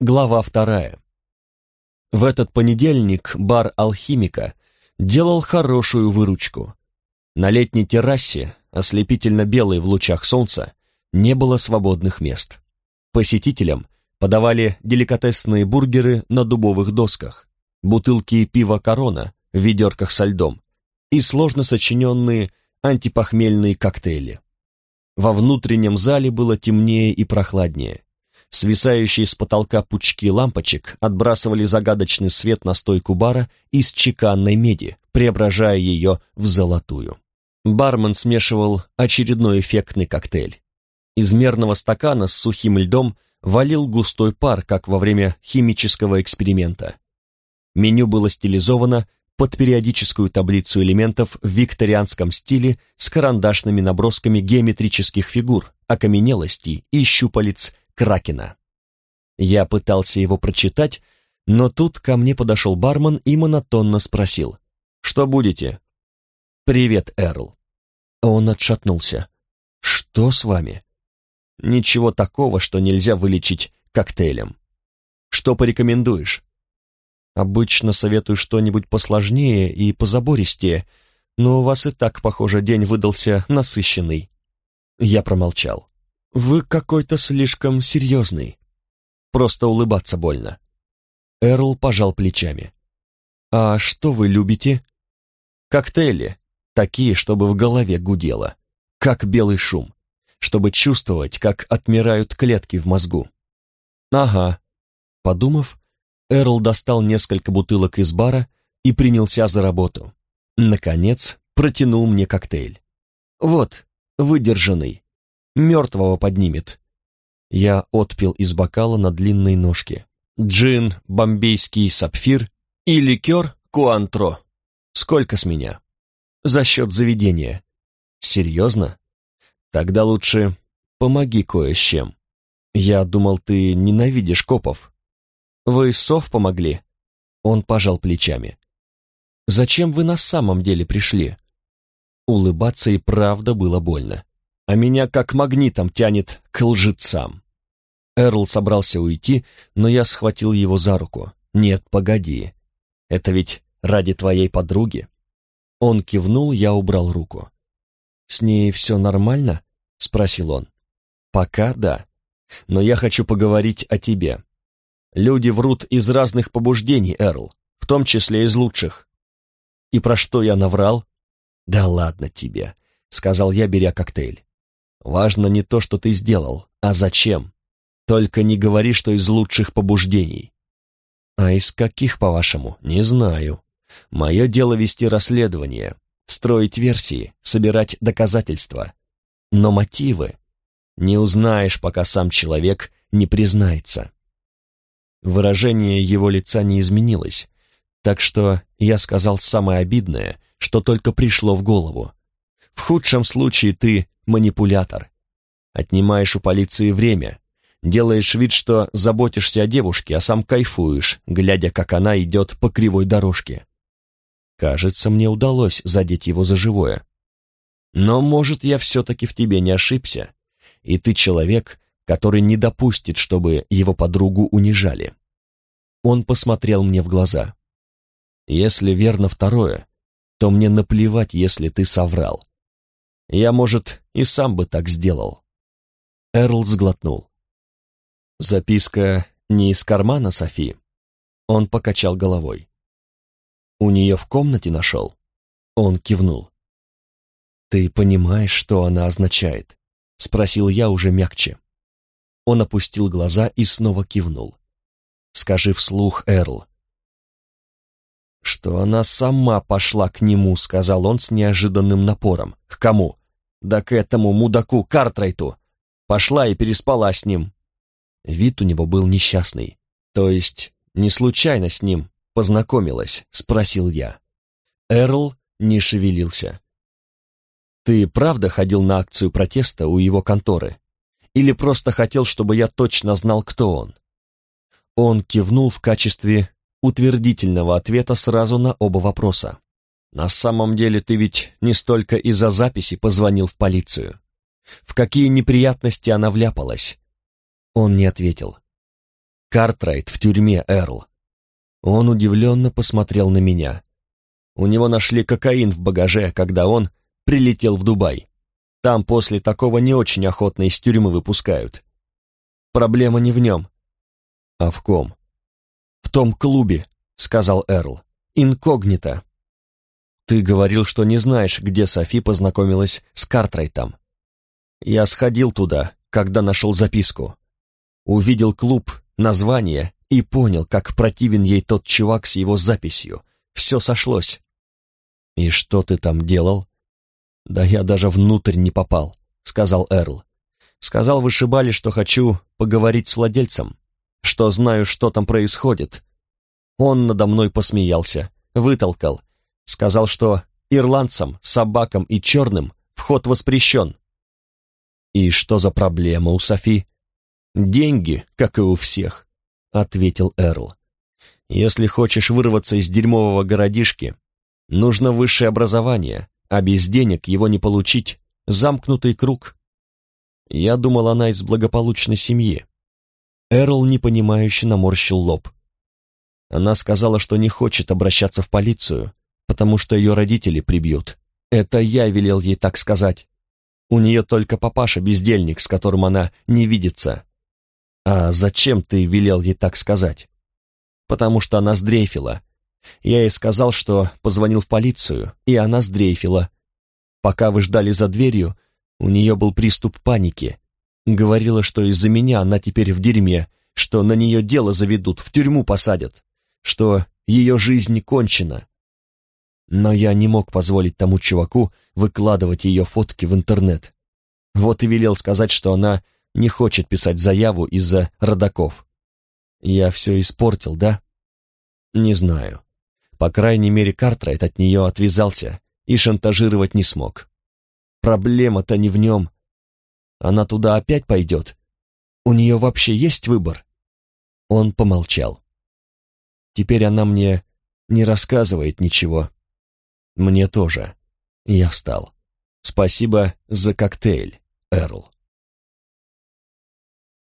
Глава вторая. В этот понедельник бар «Алхимика» делал хорошую выручку. На летней террасе, ослепительно белой в лучах солнца, не было свободных мест. Посетителям подавали деликатесные бургеры на дубовых досках, бутылки пива «Корона» в ведерках со льдом и сложно сочиненные антипохмельные коктейли. Во внутреннем зале было темнее и прохладнее. Свисающие с потолка пучки лампочек отбрасывали загадочный свет на стойку бара из чеканной меди, преображая ее в золотую. Бармен смешивал очередной эффектный коктейль. Из мерного стакана с сухим льдом валил густой пар, как во время химического эксперимента. Меню было стилизовано под периодическую таблицу элементов в викторианском стиле с карандашными набросками геометрических фигур, окаменелостей и щупалец Кракена. Я пытался его прочитать, но тут ко мне подошел бармен и монотонно спросил. «Что будете?» «Привет, Эрл». Он отшатнулся. «Что с вами?» «Ничего такого, что нельзя вылечить коктейлем». «Что порекомендуешь?» «Обычно советую что-нибудь посложнее и позабористее, но у вас и так, похоже, день выдался насыщенный». Я промолчал. «Вы какой-то слишком серьезный. Просто улыбаться больно». Эрл пожал плечами. «А что вы любите?» «Коктейли. Такие, чтобы в голове гудело. Как белый шум. Чтобы чувствовать, как отмирают клетки в мозгу». «Ага». Подумав, Эрл достал несколько бутылок из бара и принялся за работу. Наконец, протянул мне коктейль. «Вот, выдержанный мертвого поднимет. Я отпил из бокала на длинной ножке. Джин, бомбейский сапфир и ликер куантро. Сколько с меня? За счет заведения. Серьезно? Тогда лучше помоги кое с чем. Я думал, ты ненавидишь копов. Вы сов помогли? Он пожал плечами. Зачем вы на самом деле пришли? Улыбаться и правда было больно а меня как магнитом тянет к лжецам. Эрл собрался уйти, но я схватил его за руку. «Нет, погоди. Это ведь ради твоей подруги?» Он кивнул, я убрал руку. «С ней все нормально?» — спросил он. «Пока да. Но я хочу поговорить о тебе. Люди врут из разных побуждений, Эрл, в том числе из лучших. И про что я наврал?» «Да ладно тебе», — сказал я, беря коктейль. Важно не то, что ты сделал, а зачем. Только не говори, что из лучших побуждений. А из каких, по-вашему, не знаю. Мое дело вести расследование, строить версии, собирать доказательства. Но мотивы не узнаешь, пока сам человек не признается. Выражение его лица не изменилось, так что я сказал самое обидное, что только пришло в голову. В худшем случае ты манипулятор. Отнимаешь у полиции время, делаешь вид, что заботишься о девушке, а сам кайфуешь, глядя, как она идет по кривой дорожке. Кажется, мне удалось задеть его за живое. Но, может, я все-таки в тебе не ошибся, и ты человек, который не допустит, чтобы его подругу унижали. Он посмотрел мне в глаза. Если верно второе, то мне наплевать, если ты соврал. Я, может, и сам бы так сделал. Эрл сглотнул. Записка не из кармана Софи. Он покачал головой. У нее в комнате нашел. Он кивнул. «Ты понимаешь, что она означает?» — спросил я уже мягче. Он опустил глаза и снова кивнул. «Скажи вслух, Эрл». «Что она сама пошла к нему», — сказал он с неожиданным напором. «К кому?» Да к этому мудаку Картрайту. Пошла и переспала с ним. Вид у него был несчастный. То есть, не случайно с ним познакомилась, спросил я. Эрл не шевелился. Ты правда ходил на акцию протеста у его конторы? Или просто хотел, чтобы я точно знал, кто он? Он кивнул в качестве утвердительного ответа сразу на оба вопроса. На самом деле ты ведь не столько из-за записи позвонил в полицию. В какие неприятности она вляпалась? Он не ответил. Картрайт в тюрьме, Эрл. Он удивленно посмотрел на меня. У него нашли кокаин в багаже, когда он прилетел в Дубай. Там после такого не очень охотно из тюрьмы выпускают. Проблема не в нем. А в ком? В том клубе, сказал Эрл. Инкогнито. Ты говорил, что не знаешь, где Софи познакомилась с Картрайтом. Я сходил туда, когда нашел записку. Увидел клуб, название и понял, как противен ей тот чувак с его записью. Все сошлось. «И что ты там делал?» «Да я даже внутрь не попал», — сказал Эрл. «Сказал вышибали, что хочу поговорить с владельцем, что знаю, что там происходит». Он надо мной посмеялся, вытолкал, сказал, что ирландцам, собакам и черным вход воспрещен. «И что за проблема у Софи?» «Деньги, как и у всех», — ответил Эрл. «Если хочешь вырваться из дерьмового городишки, нужно высшее образование, а без денег его не получить. Замкнутый круг». Я думал, она из благополучной семьи. Эрл непонимающе наморщил лоб. Она сказала, что не хочет обращаться в полицию, потому что ее родители прибьют. Это я велел ей так сказать. У нее только папаша бездельник, с которым она не видится. А зачем ты велел ей так сказать? Потому что она сдрейфила. Я ей сказал, что позвонил в полицию, и она сдрейфила. Пока вы ждали за дверью, у нее был приступ паники. Говорила, что из-за меня она теперь в дерьме, что на нее дело заведут, в тюрьму посадят, что ее жизнь кончена. Но я не мог позволить тому чуваку выкладывать ее фотки в интернет. Вот и велел сказать, что она не хочет писать заяву из-за родаков. Я все испортил, да? Не знаю. По крайней мере, Картрайт от нее отвязался и шантажировать не смог. Проблема-то не в нем. Она туда опять пойдет. У нее вообще есть выбор? Он помолчал. Теперь она мне не рассказывает ничего. Мне тоже. Я встал. Спасибо за коктейль, Эрл.